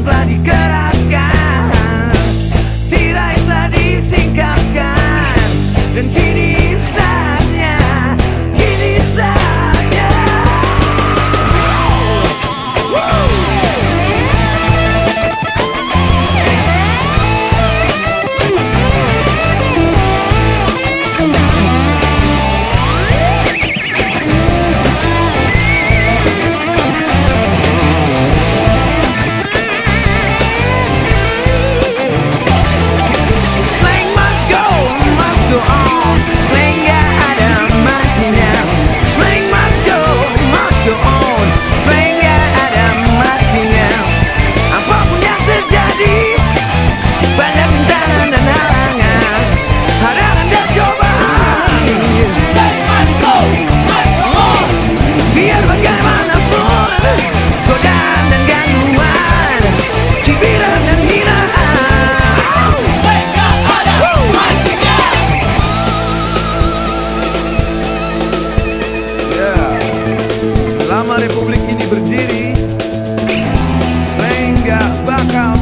telah digerak knockout.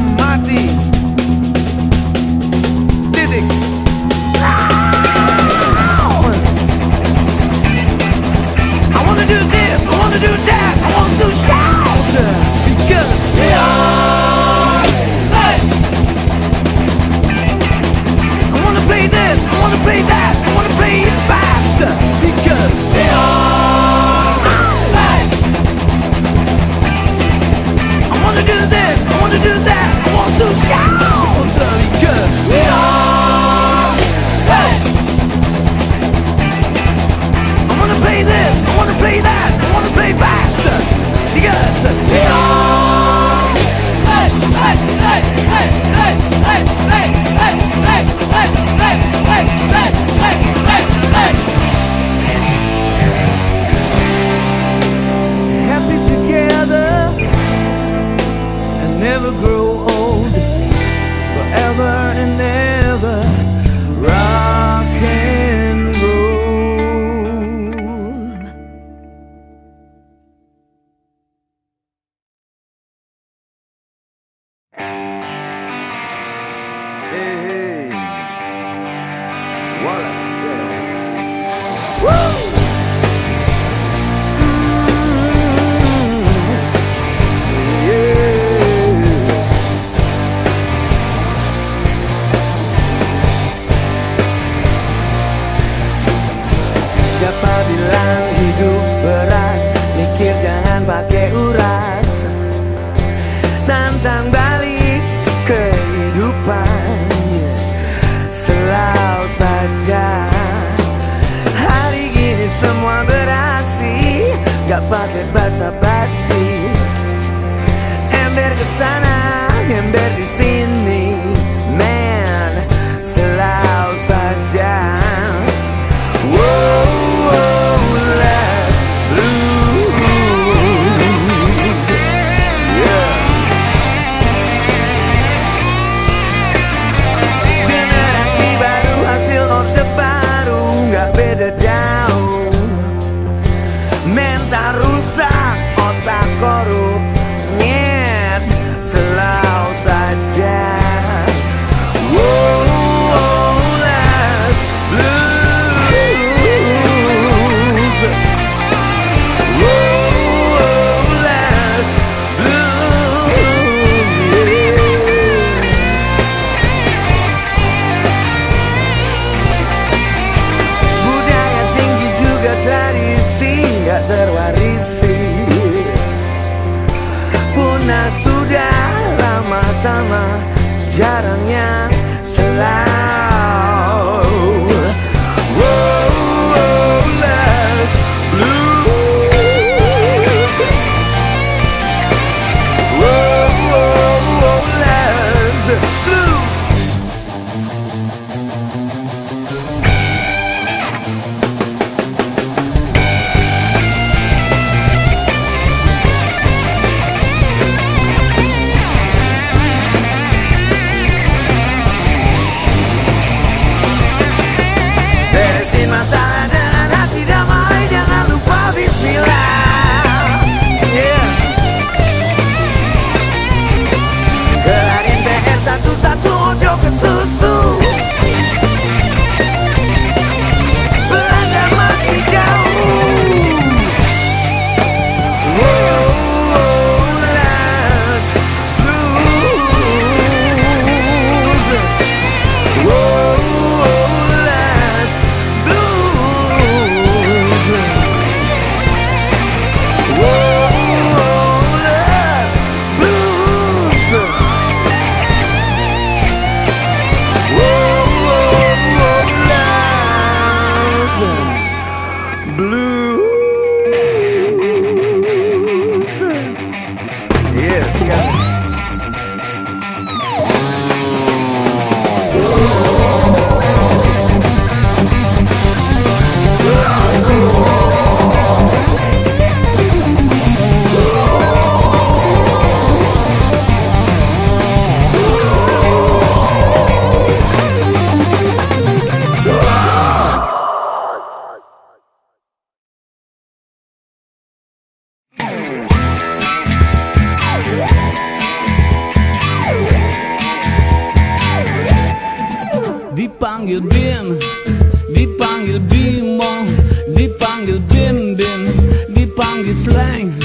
Dipanggil Bim, dipanggil Bimo, dipanggil Bim Bim, dipanggil Slang,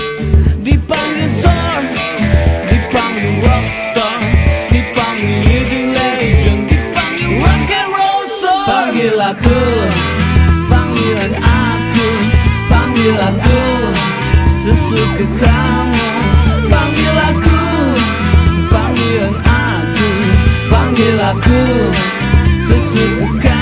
dipanggil Star, dipanggil Rockstar, dipanggil Living Legend, dipanggil Rock and Roll Star. Panggil aku, panggilan aku, panggil aku, sesuka kamu. Panggil aku, panggilan aku, panggil aku sesuka kamu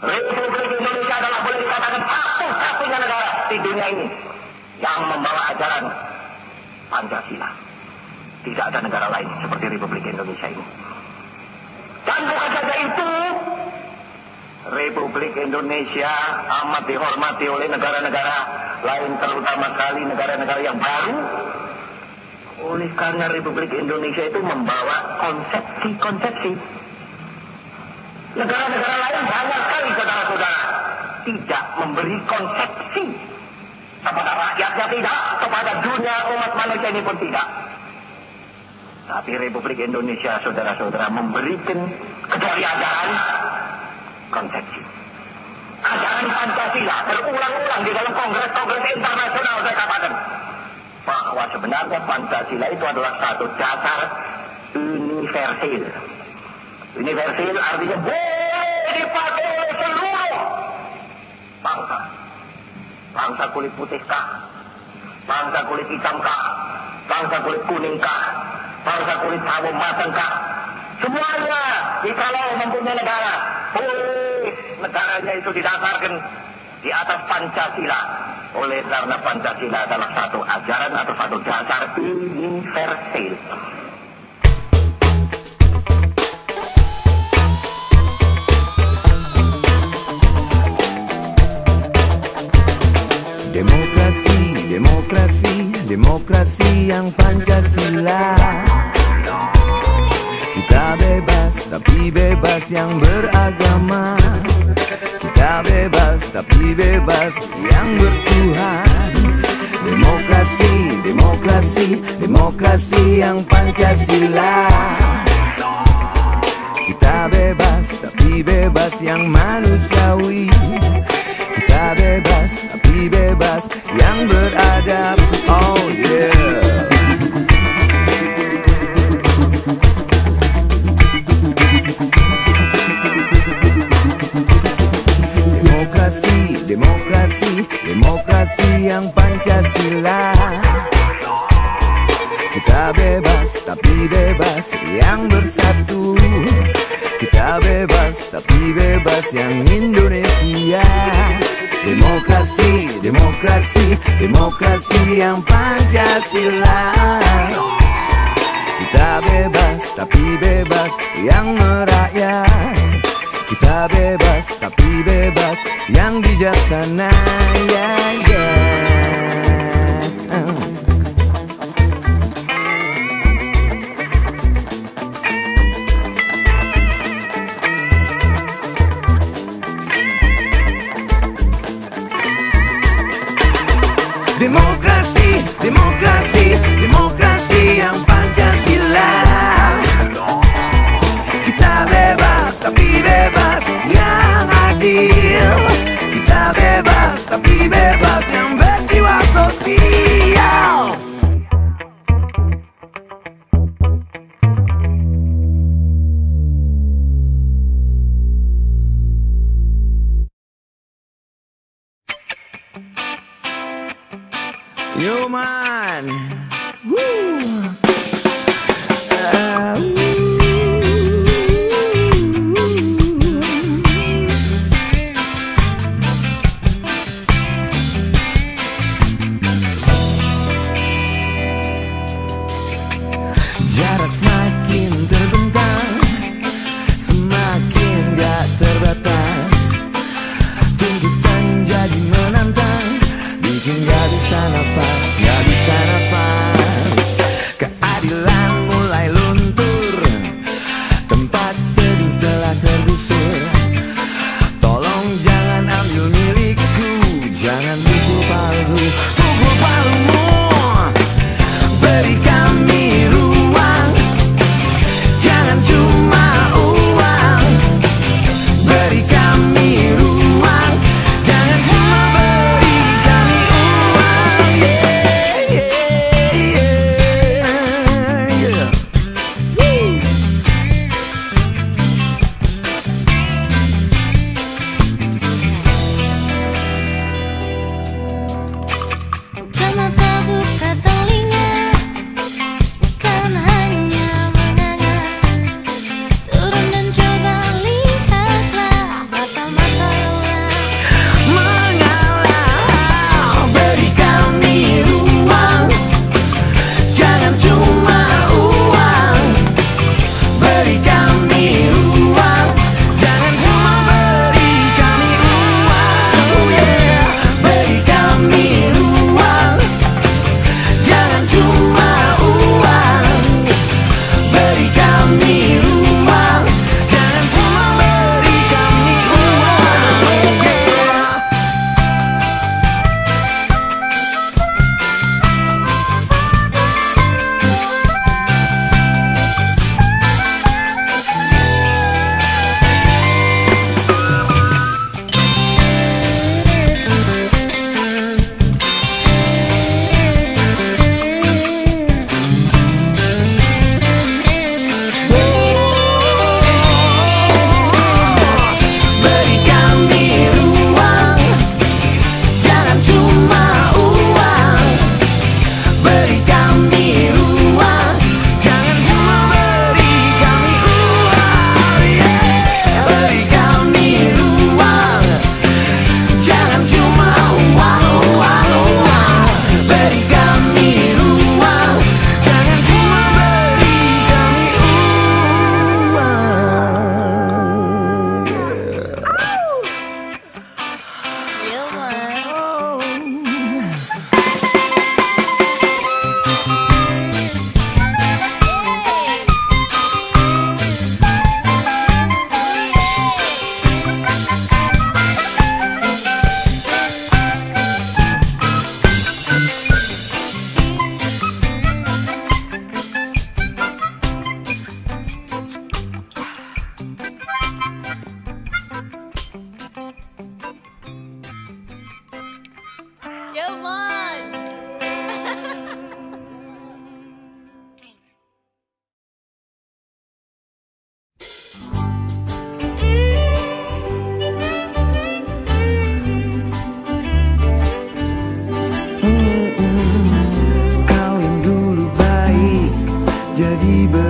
Republik Indonesia adalah boleh dikatakan satu-satunya negara di dunia ini yang membawa ajaran Pancasila. Tidak ada negara lain seperti Republik Indonesia ini. Dan bukan saja itu, Republik Indonesia amat dihormati oleh negara-negara lain, terutama sekali negara-negara yang baru. Oleh karena Republik Indonesia itu membawa konsepsi-konsepsi Negara-negara lain banyak sekali saudara-saudara tidak memberi konsepsi kepada rakyatnya tidak, kepada dunia umat manusia ini pun tidak. Tapi Republik Indonesia, saudara-saudara, memberikan kecuali ajaran konsepsi. Ajaran Pancasila berulang-ulang di dalam kongres-kongres internasional saya katakan bahwa sebenarnya Pancasila itu adalah satu dasar universal. Universal artinya boleh dipakai oleh seluruh bangsa. Bangsa kulit putih kah? Bangsa kulit hitam kah? Bangsa kulit kuning kah? Bangsa kulit sawo matang kah? Semuanya, jikalau mempunyai negara, boleh negaranya itu didasarkan di atas Pancasila. Oleh karena Pancasila adalah satu ajaran atau satu dasar universal. Demokrasi, demokrasi, demokrasi yang Pancasila. Kita bebas tapi bebas yang beragama. Kita bebas tapi bebas yang bertuhan. Demokrasi, demokrasi, demokrasi yang Pancasila. Kita bebas tapi bebas yang manusiawi Bebas tapi bebas yang beradab Oh yeah. Demokrasi, demokrasi, demokrasi yang Pancasila. Kita bebas tapi bebas yang bersatu. Kita bebas tapi bebas yang Indonesia. Demokrasi, demokrasi, demokrasi yang Pancasila. Kita bebas tapi bebas yang merakyat. Kita bebas tapi bebas yang bijaksana. Ya ya Liebe.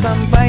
some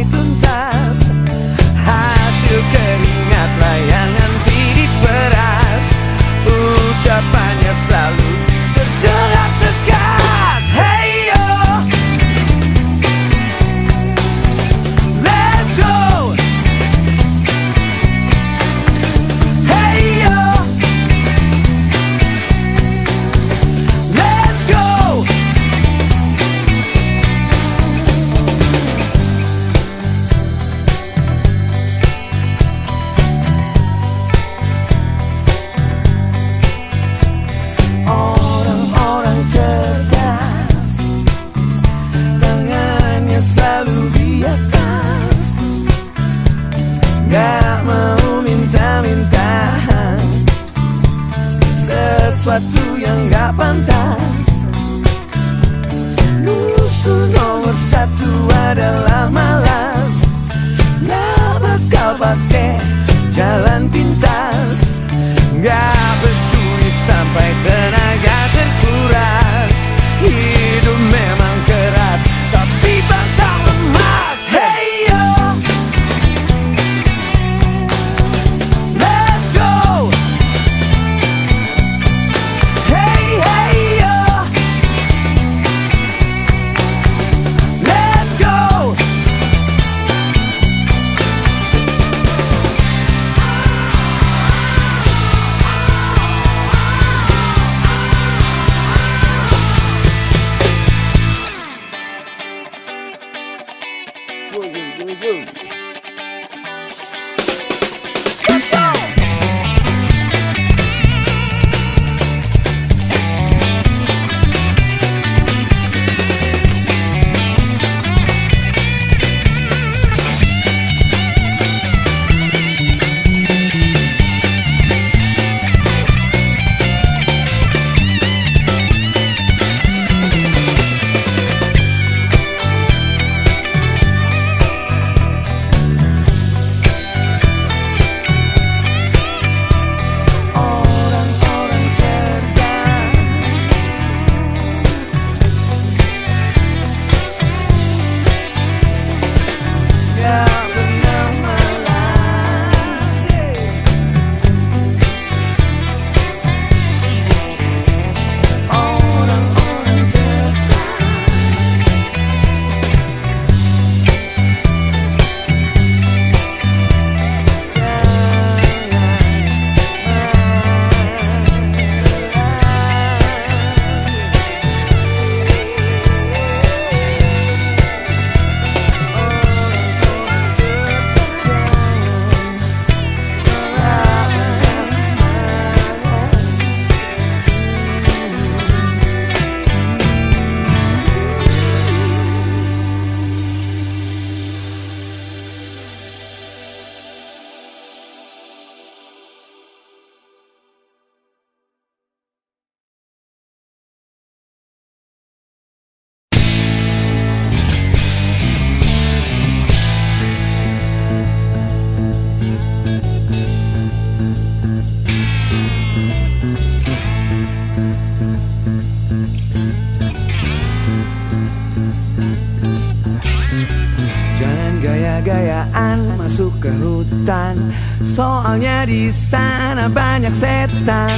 Jangan gaya-gayaan masuk ke hutan. Soalnya di sana banyak setan.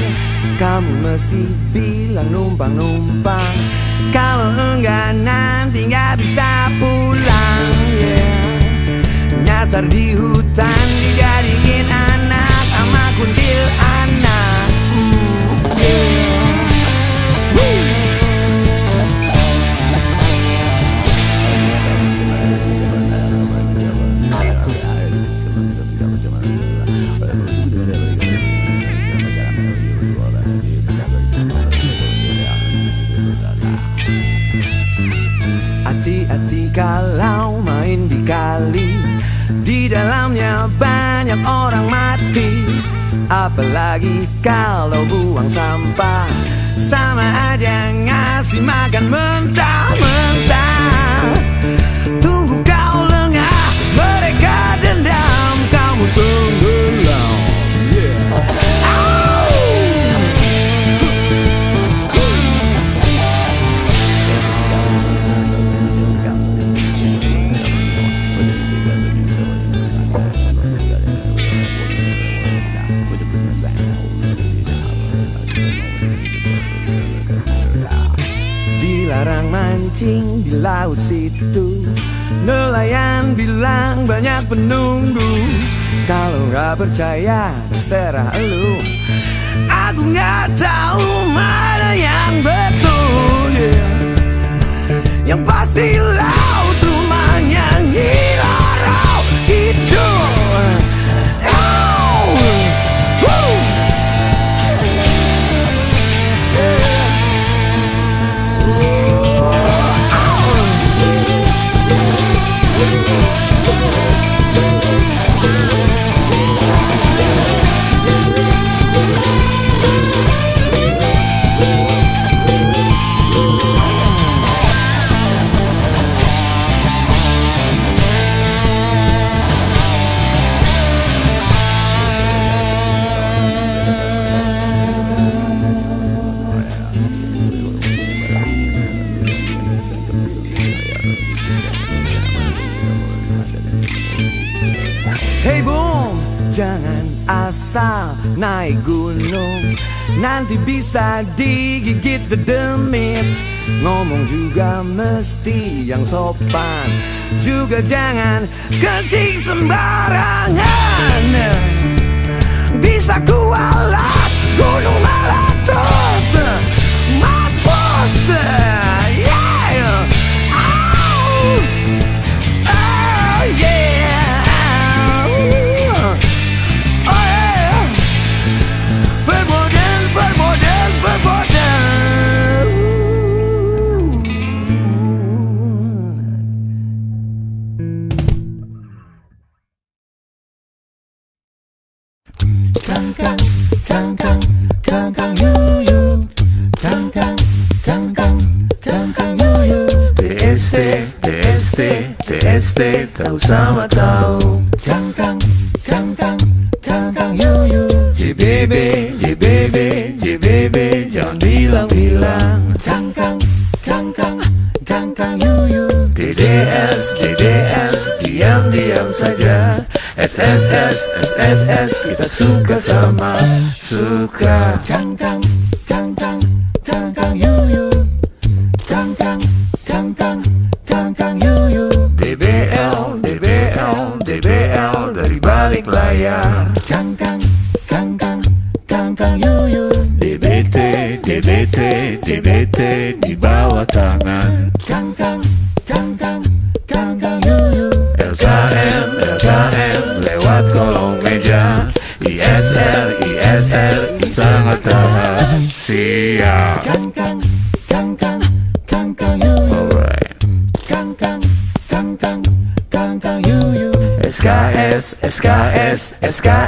Kamu mesti bilang numpang-numpang. Kalau enggak nanti nggak bisa pulang yeah. Nyasar di hutan dijadiin anak Sama kuntil banyak orang mati. Apalagi kalau buang sampah. Sama aja ngasih makan mentah-mentah Tunggu kau lengah Mereka dendam. Kamu tunggu. Laut situ. Nelayan bilang banyak penunggu. Kalau nggak percaya terserah lu. Aku nggak tahu mana yang betul yeah. Yang pasti laut naik gunung. Nanti bisa digigit demit. Ngomong juga mesti yang sopan. Juga jangan kencing sembarangan. Bisa kualat gunung meletus. Mampus. Yeah! Oh Tahu sama tahu Kang kang kang kang kang kang yu yu. JBB, JBB, JBB, jangan bilang-bilang Kang kang kang kang kang kang yu yu. DDS, DDS, diam-diam saja. SSS, SSS, kita suka sama suka. Kang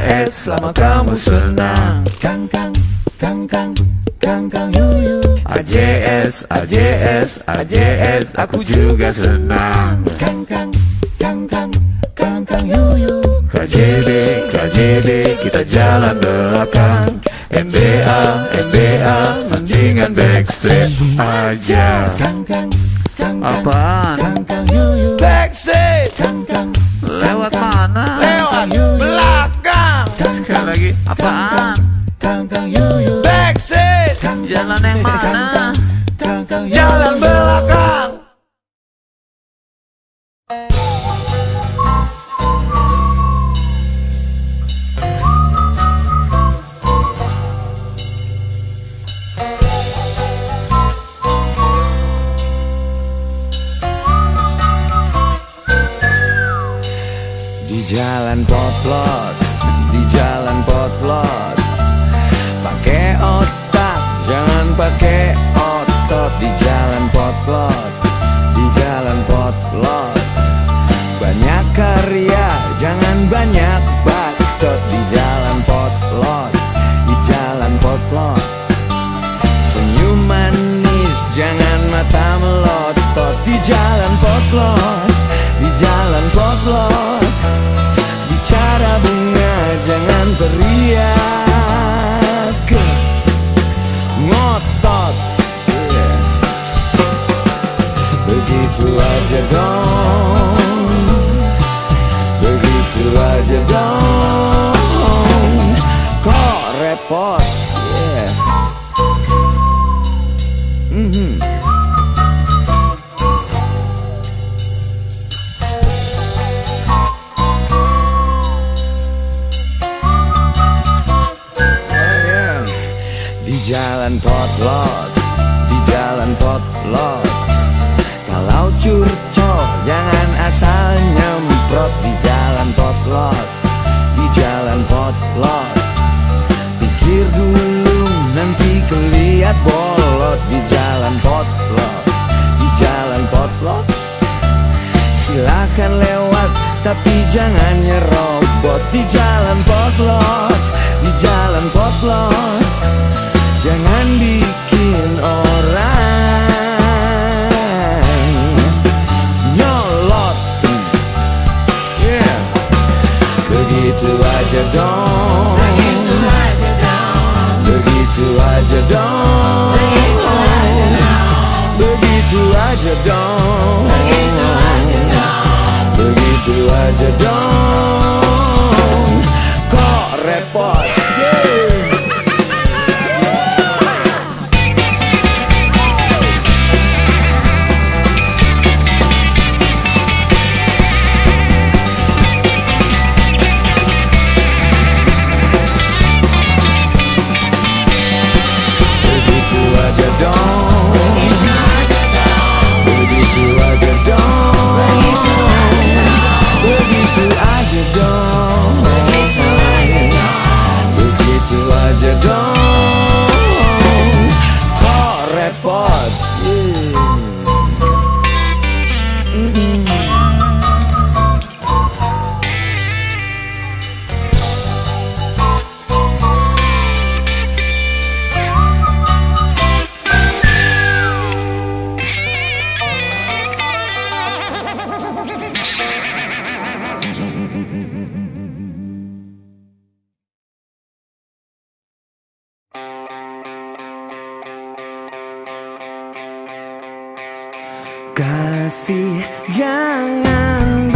SKS, selama kamu senang Kang kang kang kang kang kang yu yu AJS, AJS, AJS, aku juga senang Kang kang kang kang kang kang yu yu KJB, KJB, kita jalan belakang MBA, MBA, mendingan backstreet aja Kang kang kang kang Apaan? kang jalan Begitu aja dong Begitu aja dong Begitu aja dong Begitu aja dong Begitu aja dong Begitu aja dong kasih. Jangan